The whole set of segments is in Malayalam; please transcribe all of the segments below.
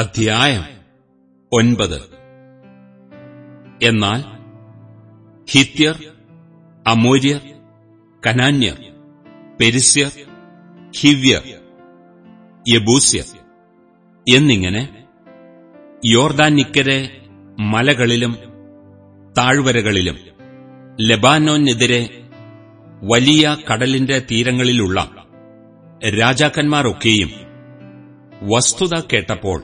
അധ്യായം ഒൻപത്. എന്നാൽ ഹിത്യർ അമൂര്യർ കനാന്യർ പെരിസ്യർ ഹിവ്യർ യബൂസ്യർ എന്നിങ്ങനെ യോർദാനിക്കരെ മലകളിലും താഴ്വരകളിലും ലബാനോനെതിരെ വലിയ കടലിന്റെ തീരങ്ങളിലുള്ള രാജാക്കന്മാരൊക്കെയും വസ്തുത കേട്ടപ്പോൾ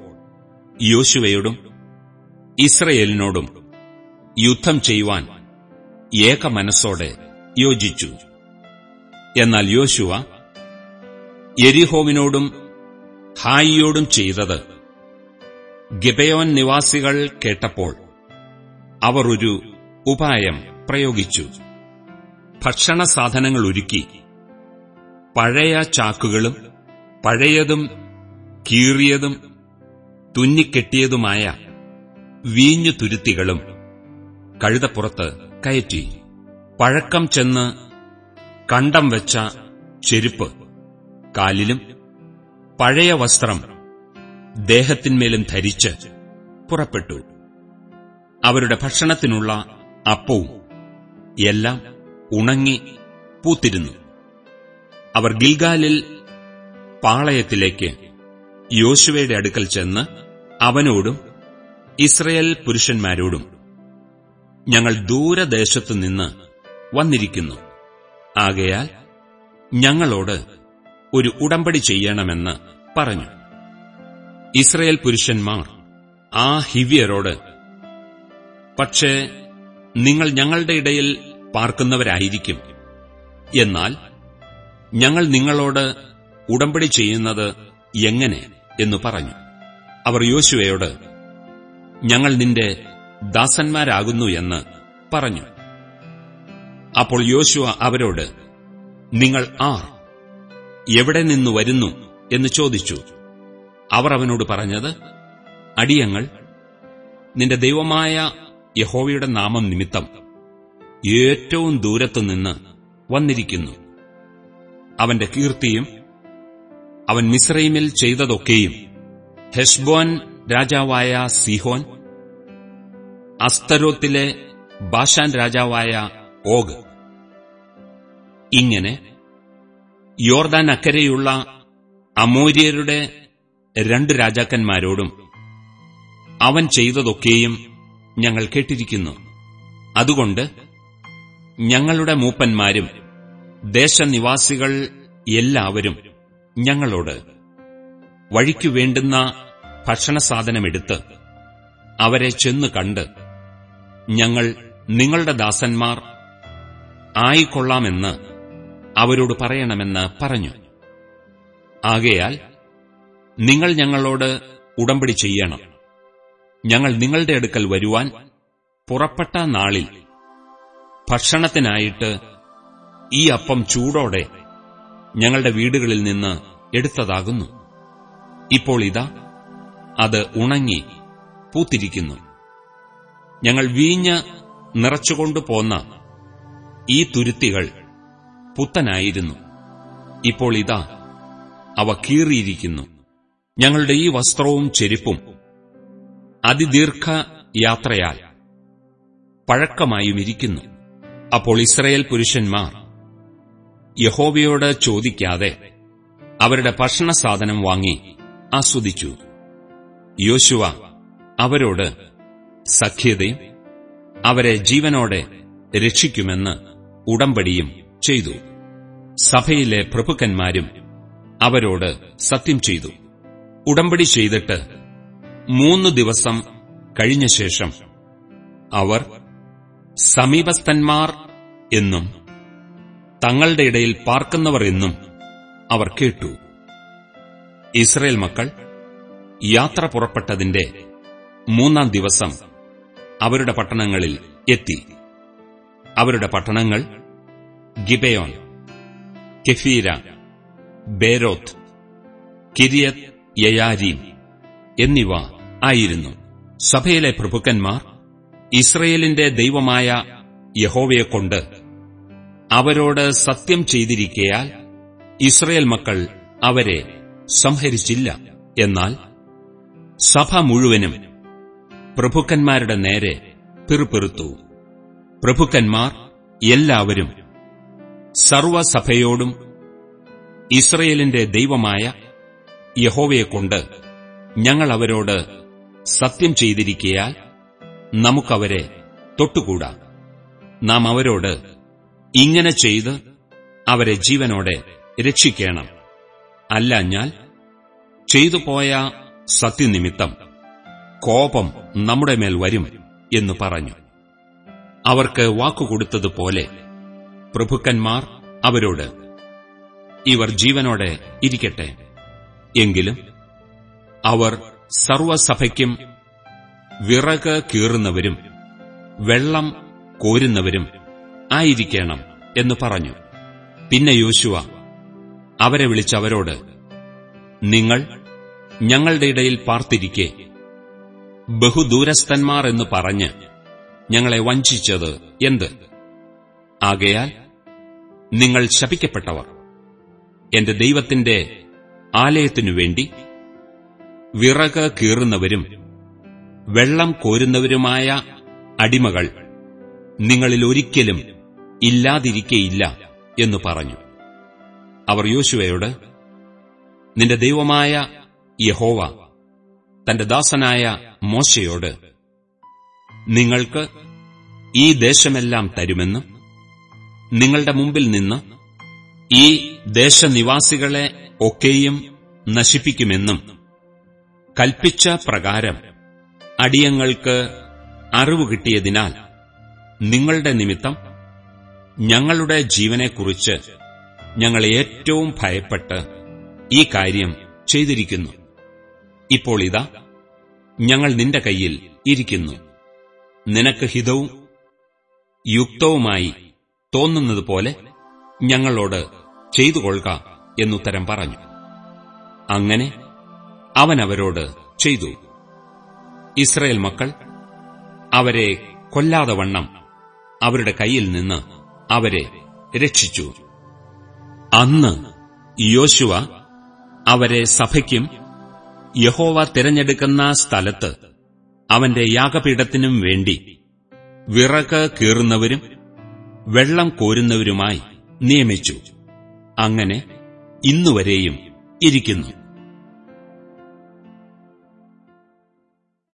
യോശുവയോടും ഇസ്രയേലിനോടും യുദ്ധം ചെയ്യുവാൻ ഏക മനസ്സോടെ യോജിച്ചു. എന്നാൽ യോശുവ എരിഹോവിനോടും ഹായിയോടും ചെയ്തത് ഗിബയോൻ നിവാസികൾ കേട്ടപ്പോൾ അവർ ഒരു ഉപായം പ്രയോഗിച്ചു. ഭക്ഷണ സാധനങ്ങൾ ഒരുക്കി പഴയ ചാക്കുകളും പഴയതും കീറിയതും തുന്നിക്കെട്ടിയതുമായ വീഞ്ഞു തുരുത്തികളും കഴുതപ്പുറത്ത് കയറ്റി. പഴക്കം ചെന്ന് കണ്ടം വെച്ച ചെരുപ്പ് കാലിലും പഴയ വസ്ത്രം ദേഹത്തിന്മേലും ധരിച്ച് പുറപ്പെട്ടു. അവരുടെ ഭക്ഷണത്തിനുള്ള അപ്പവും എല്ലാം ഉണങ്ങി പൂത്തിരുന്നു. അവർ ഗിൽഗാലിൽ പാളയത്തിലേക്ക് യോശുവയുടെ അടുക്കൽ ചെന്ന് അവനോടും ഇസ്രയേൽ പുരുഷന്മാരോടും ഞങ്ങൾ ദൂരദേശത്തു നിന്ന് വന്നിരിക്കുന്നു. ആകയാൽ ഞങ്ങളോട് ഒരു ഉടമ്പടി ചെയ്യണമെന്ന് പറഞ്ഞു. ഇസ്രയേൽ പുരുഷന്മാർ ആ ഹിവ്യരോട് പക്ഷേ നിങ്ങൾ ഞങ്ങളുടെ ഇടയിൽ പാർക്കുന്നവരായിരിക്കും. എന്നാൽ ഞങ്ങൾ നിങ്ങളോട് ഉടമ്പടി ചെയ്യുന്നത് എങ്ങനെ? എന്ന് പറഞ്ഞു. അവർ യോശുവയോട് ഞങ്ങൾ നിന്റെ ദാസന്മാരാകുന്നു എന്ന് പറഞ്ഞു. അപ്പോൾ യോശുവ അവരോട് നിങ്ങൾ ആർ? എവിടെ നിന്ന് വരുന്നു? എന്ന് ചോദിച്ചു. അവർ അവനോട് പറഞ്ഞത് അടിയങ്ങൾ നിന്റെ ദൈവമായ യഹോവയുടെ നാമം നിമിത്തം ഏറ്റവും ദൂരത്തുനിന്ന് വന്നിരിക്കുന്നു. അവന്റെ കീർത്തിയും അവൻ മിസ്രൈമിൽ ചെയ്തതൊക്കെയും ഹെഷ്ബോൻ രാജാവായ സിഹോൻ അസ്തരോത്തിലെ ബാഷാൻ രാജാവായ ഓഗ്. ഇങ്ങനെ യോർദാൻ അക്കരെയുള്ള അമോര്യരുടെ രണ്ട് രാജാക്കന്മാരോടും അവൻ ചെയ്തതൊക്കെയും ഞങ്ങൾ കേട്ടിരിക്കുന്നു. അതുകൊണ്ട് ഞങ്ങളുടെ മൂപ്പന്മാരും ദേശനിവാസികൾ എല്ലാവരും ഞങ്ങളോട് വഴിക്കു വേണ്ടുന്ന ഭക്ഷണസാധനമെടുത്ത് അവരെ ചെന്ന് കണ്ട് ഞങ്ങൾ നിങ്ങളുടെ ദാസന്മാർ ആയിക്കൊള്ളാമെന്ന് അവരോട് പറയണമെന്ന് പറഞ്ഞു. ആകയാൽ നിങ്ങൾ ഞങ്ങളോട് ഉടമ്പടി ചെയ്യണം. ഞങ്ങൾ നിങ്ങളുടെ അടുക്കൽ വരുവാൻ പുറപ്പെട്ട നാളിൽ ഭക്ഷണത്തിനായിട്ട് ഈ അപ്പം ചൂടോടെ ഞങ്ങളുടെ വീടുകളിൽ നിന്ന് എടുത്തതാകുന്നു. ഇപ്പോൾ ഇതാ അത് ഉണങ്ങി പൂത്തിരിക്കുന്നു. ഞങ്ങൾ വീഞ്ഞ് നിറച്ചുകൊണ്ടു പോന്ന ഈ തുരുത്തികൾ പുത്തനായിരുന്നു. ഇപ്പോൾ ഇതാ അവ കീറിയിരിക്കുന്നു. ഞങ്ങളുടെ ഈ വസ്ത്രവും ചെരുപ്പും അതിദീർഘ യാത്രയാൽ പഴക്കമായും ഇരിക്കുന്നു. അപ്പോൾ ഇസ്രയേൽ പുരുഷന്മാർ യഹോവയോട് ചോദിക്കാതെ അവരുടെ ഭക്ഷണ സാധനം വാങ്ങി ആസ്വദിച്ചു. യോശുവ അവരോട് സഖ്യതയും അവരെ ജീവനോടെ രക്ഷിക്കുമെന്ന് ഉടമ്പടിയും ചെയ്തു. സഭയിലെ പ്രഭുക്കന്മാരും അവരോട് സത്യം ചെയ്തു. ഉടമ്പടി ചെയ്തിട്ട് മൂന്നു ദിവസം കഴിഞ്ഞ ശേഷം അവർ സമീപസ്ഥന്മാർ എന്നും തങ്ങളുടെ ഇടയിൽ പാർക്കുന്നവർ എന്നും അവർ കേട്ടു. ഇസ്രയേൽ മക്കൾ യാത്ര പുറപ്പെട്ടതിന്റെ മൂന്നാം ദിവസം അവരുടെ പട്ടണങ്ങളിൽ എത്തി. അവരുടെ പട്ടണങ്ങൾ ഗിബയോൻ കെഫീര ബേരോത്ത് കിരിയത് യയാരീം എന്നിവ ആയിരുന്നു. സഭയിലെ പ്രഭുക്കന്മാർ ഇസ്രയേലിന്റെ ദൈവമായ യഹോവയെക്കൊണ്ട് അവരോട് സത്യം ചെയ്തിരിക്കയാൽ ഇസ്രയേൽ മക്കൾ അവരെ സംഹരിച്ചില്ല. എന്നാൽ സഭ മുഴുവനും പ്രഭുക്കന്മാരുടെ നേരെ പിറുപിറുത്തു. പ്രഭുക്കന്മാർ എല്ലാവരും സർവസഭയോടും ഇസ്രയേലിന്റെ ദൈവമായ യഹോവയെക്കൊണ്ട് ഞങ്ങൾ അവരോട് സത്യം ചെയ്തിരിക്കയാൽ നമുക്കവരെ തൊട്ടുകൂടാ. നാം അവരോട് ഇങ്ങനെ ചെയ്ത് അവരെ ജീവനോടെ രക്ഷിക്കണം. അല്ലാഞ്ഞാൽ ചെയ്തുപോയ സത്യനിമിത്തം കോപം നമ്മുടെ മേൽ വരും എന്ന് പറഞ്ഞു. അവർക്ക് വാക്കുകൊടുത്തതുപോലെ പ്രഭുക്കന്മാർ അവരോട് ഇവർ ജീവനോടെ ഇരിക്കട്ടെ. എങ്കിലും അവർ സർവസഭയ്ക്കും വിറക് കീറുന്നവരും വെള്ളം കോരുന്നവരും ആയിരിക്കണം എന്ന് പറഞ്ഞു. പിന്നെ യോശുവ അവരെ വിളിച്ചവരോട് നിങ്ങൾ ഞങ്ങളുടെ ഇടയിൽ പാർത്തിരിക്കെ. ബഹുദൂരസ്ഥന്മാർ എന്ന് പറഞ്ഞ് ഞങ്ങളെ വഞ്ചിച്ചത് എന്ത്? ആകയാൽ നിങ്ങൾ ശപിക്കപ്പെട്ടവർ. എന്റെ ദൈവത്തിന്റെ ആലയത്തിനുവേണ്ടി വിറക് കീറുന്നവരും വെള്ളം കോരുന്നവരുമായ അടിമകൾ നിങ്ങളിൽ ഒരിക്കലും ഇല്ലാതിരിക്കയില്ല എന്ന് പറഞ്ഞു. അവർ യോശുവയോട് നിന്റെ ദൈവമായ യഹോവ തന്റെ ദാസനായ മോശയോട് നിങ്ങൾക്ക് ഈ ദേശമെല്ലാം തരുമെന്നും നിങ്ങളുടെ മുമ്പിൽ നിന്ന് ഈ ദേശനിവാസികളെ ഒക്കെയും നശിപ്പിക്കുമെന്നും കൽപ്പിച്ച പ്രകാരം അടിയങ്ങൾക്ക് അറിവ് കിട്ടിയതിനാൽ നിങ്ങളുടെ നിമിത്തം ഞങ്ങളുടെ ജീവനെക്കുറിച്ച് ഞങ്ങൾ ഏറ്റവും ഭയപ്പെട്ട് ഈ കാര്യം ചെയ്തിരിക്കുന്നു. ഇപ്പോൾ ഇതാ ഞങ്ങൾ നിന്റെ കയ്യിൽ ഇരിക്കുന്നു. നിനക്ക് ഹിതവും യുക്തവുമായി തോന്നുന്നതുപോലെ ഞങ്ങളോട് ചെയ്തു കൊള്ളുക എന്നുത്തരം പറഞ്ഞു. അങ്ങനെ അവൻ അവരോട് ചെയ്തു. ഇസ്രയേൽ മക്കൾ അവരെ കൊല്ലാതെ വണ്ണം അവരുടെ കയ്യിൽ നിന്ന് അവരെ രക്ഷിച്ചു. അന്ന് യോശുവ അവരെ സഭയ്ക്കും യഹോവ തിരഞ്ഞെടുക്കുന്ന സ്ഥലത്ത് അവന്റെ യാഗപീഠത്തിനും വേണ്ടി വിറക് കീറുന്നവരും വെള്ളം കോരുന്നവരുമായി നിയമിച്ചു. അങ്ങനെ ഇന്നുവരെയും ഇരിക്കുന്നു.